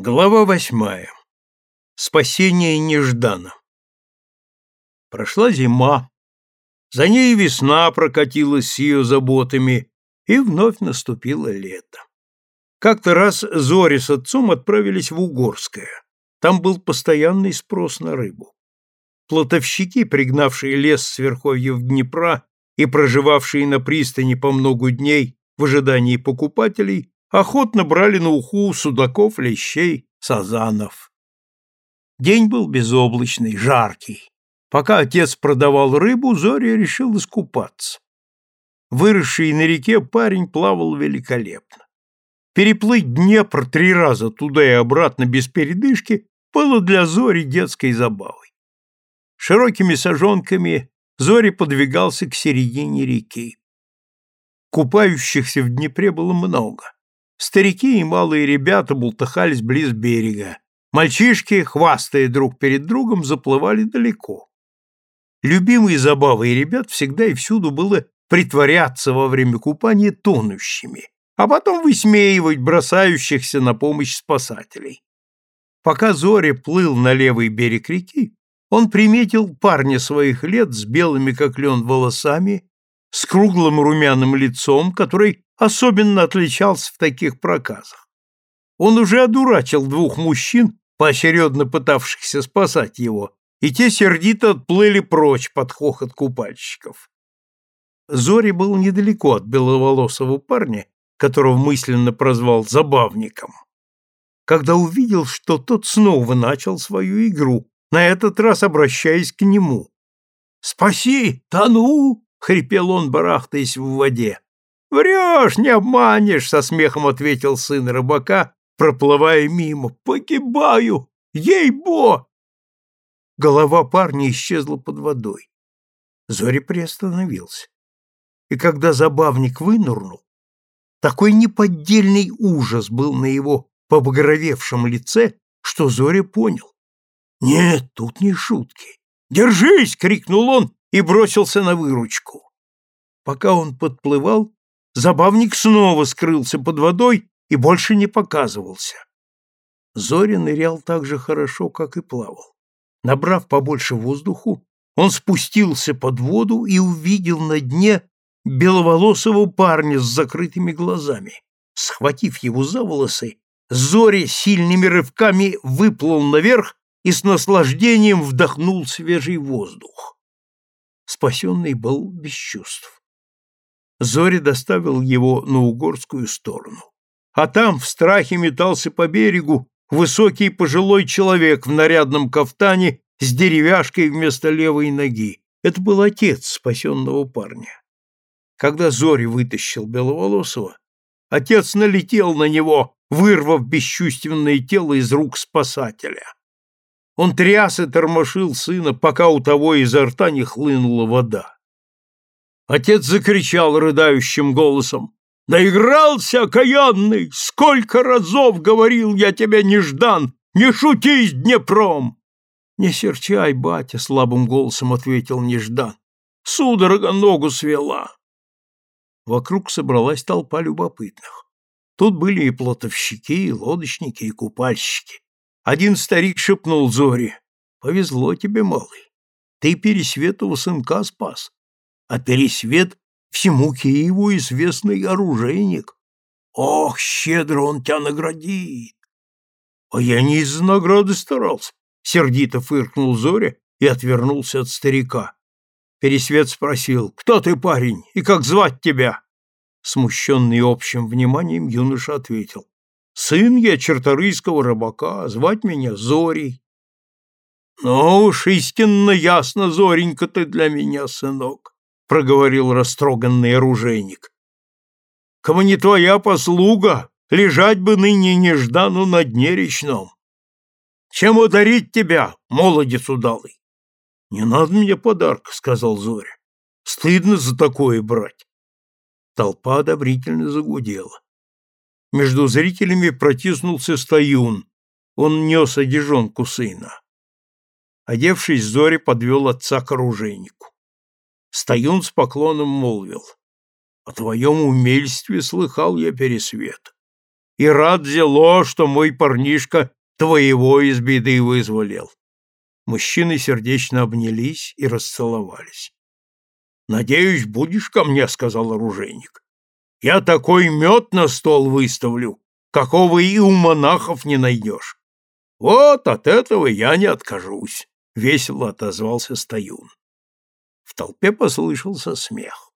Глава восьмая. Спасение неждано. Прошла зима, за ней весна прокатилась с ее заботами, и вновь наступило лето. Как-то раз Зори с отцом отправились в Угорское. Там был постоянный спрос на рыбу. Плотовщики, пригнавшие лес с верховьев Днепра и проживавшие на пристани по много дней в ожидании покупателей, охотно брали на уху судаков, лещей, сазанов. День был безоблачный, жаркий. Пока отец продавал рыбу, Зоря решил искупаться. Выросший на реке парень плавал великолепно. Переплыть Днепр три раза туда и обратно без передышки было для Зори детской забавой. Широкими сажонками Зори подвигался к середине реки. Купающихся в Днепре было много. Старики и малые ребята бултыхались близ берега. Мальчишки, хвастая друг перед другом, заплывали далеко. Любимой забавой ребят всегда и всюду было притворяться во время купания тонущими, а потом высмеивать бросающихся на помощь спасателей. Пока Зоря плыл на левый берег реки, он приметил парня своих лет с белыми как лен волосами, с круглым румяным лицом, который особенно отличался в таких проказах. Он уже одурачил двух мужчин, поочередно пытавшихся спасать его, и те сердито отплыли прочь под хохот купальщиков. Зори был недалеко от беловолосого парня, которого мысленно прозвал забавником. Когда увидел, что тот снова начал свою игру, на этот раз обращаясь к нему. «Спаси! Тону!» — хрипел он, барахтаясь в воде. «Врешь, не обманешь!» — со смехом ответил сын рыбака, проплывая мимо. «Погибаю! Ей-бо!» Голова парня исчезла под водой. Зори приостановился. И когда забавник вынырнул, такой неподдельный ужас был на его побагровевшем лице, что Зоря понял. «Нет, тут не шутки. Держись!» — крикнул он и бросился на выручку. Пока он подплывал, Забавник снова скрылся под водой и больше не показывался. Зоря нырял так же хорошо, как и плавал. Набрав побольше воздуху, он спустился под воду и увидел на дне беловолосого парня с закрытыми глазами. Схватив его за волосы, Зоря сильными рывками выплыл наверх и с наслаждением вдохнул свежий воздух. Спасенный был без чувств. Зори доставил его на угорскую сторону. А там в страхе метался по берегу высокий пожилой человек в нарядном кафтане с деревяшкой вместо левой ноги. Это был отец спасенного парня. Когда Зори вытащил Беловолосого, отец налетел на него, вырвав бесчувственное тело из рук спасателя. Он тряс и тормошил сына, пока у того изо рта не хлынула вода. Отец закричал рыдающим голосом. «Наигрался, окаянный! Сколько разов говорил я тебе, Неждан! Не шути с Днепром!» «Не серчай, батя!» — слабым голосом ответил Неждан. «Судорога ногу свела!» Вокруг собралась толпа любопытных. Тут были и плотовщики, и лодочники, и купальщики. Один старик шепнул Зоре. «Повезло тебе, малый. Ты Пересветова сынка спас а Пересвет всему Киеву известный оружейник. Ох, щедро он тебя наградит! А я не из-за награды старался, сердито фыркнул Зоря и отвернулся от старика. Пересвет спросил, кто ты, парень, и как звать тебя? Смущенный общим вниманием, юноша ответил, сын я черторийского рыбака, звать меня Зорей. Ну уж истинно ясно, Зоренька, ты для меня, сынок проговорил растроганный оружейник. Кому не твоя послуга, лежать бы ныне неждану на дне речном. Чем ударить тебя, молодец удалый? Не надо мне подарка, сказал Зоря. Стыдно за такое брать. Толпа одобрительно загудела. Между зрителями протиснулся стоюн. Он нес одежонку сына. Одевшись, Зоря подвел отца к оружейнику. Стоюн с поклоном молвил. О твоем умельстве слыхал я пересвет. и рад зело, что мой парнишка твоего из беды вызволил. Мужчины сердечно обнялись и расцеловались. «Надеюсь, будешь ко мне», — сказал оружейник. «Я такой мед на стол выставлю, какого и у монахов не найдешь. Вот от этого я не откажусь», — весело отозвался Стоюн. В толпе послышался смех.